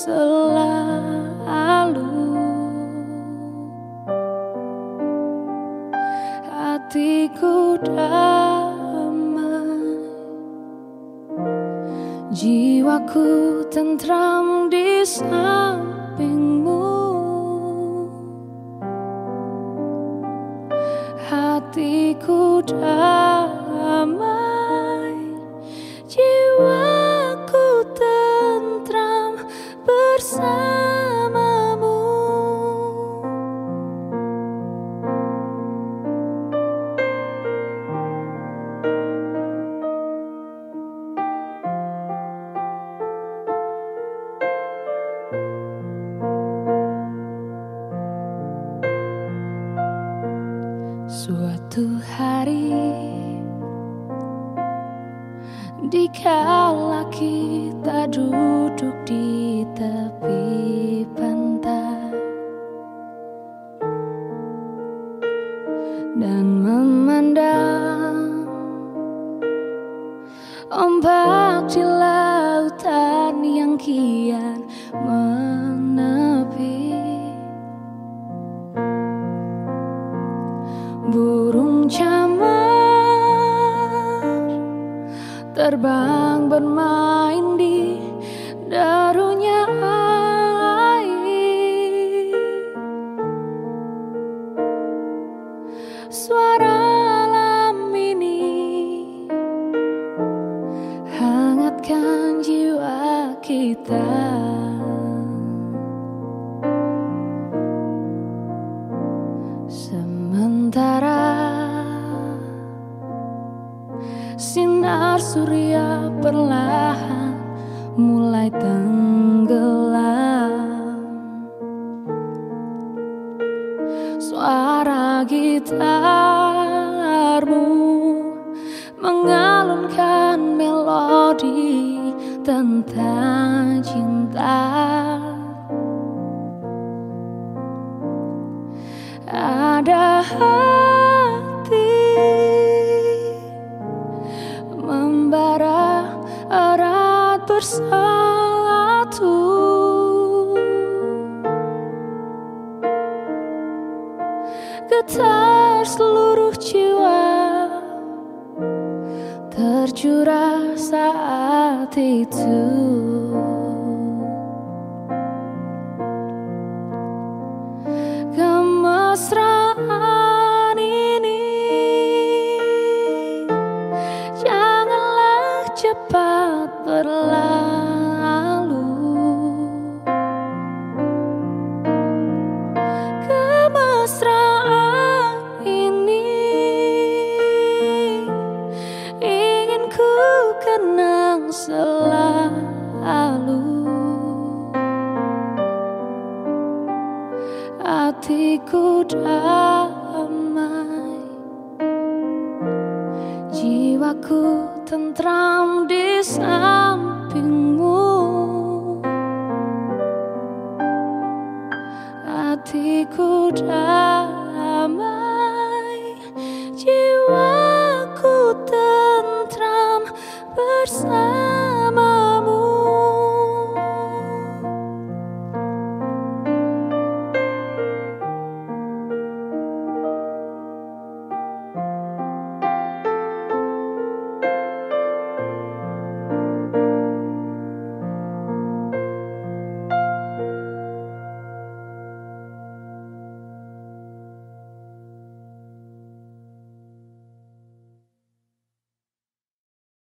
selalu. Hatiku damai. Jiwaku tentram di sampingmu. Hatiku damai Suatu hari Dikala kita duduk di tepi pantai Dan memandang Ombak di lautan yang kian menepi terbang bermain di darunya air. Suara alam ini hangatkan jiwa kita. Sementara surya perlahan mulai tenggelam. Suara gitarmu mengalunkan melodi tentang cinta. Ada hati bersatu getar seluruh jiwa tercurah saat itu kenang selalu. Hatiku damai jiwaku tentram di sampingmu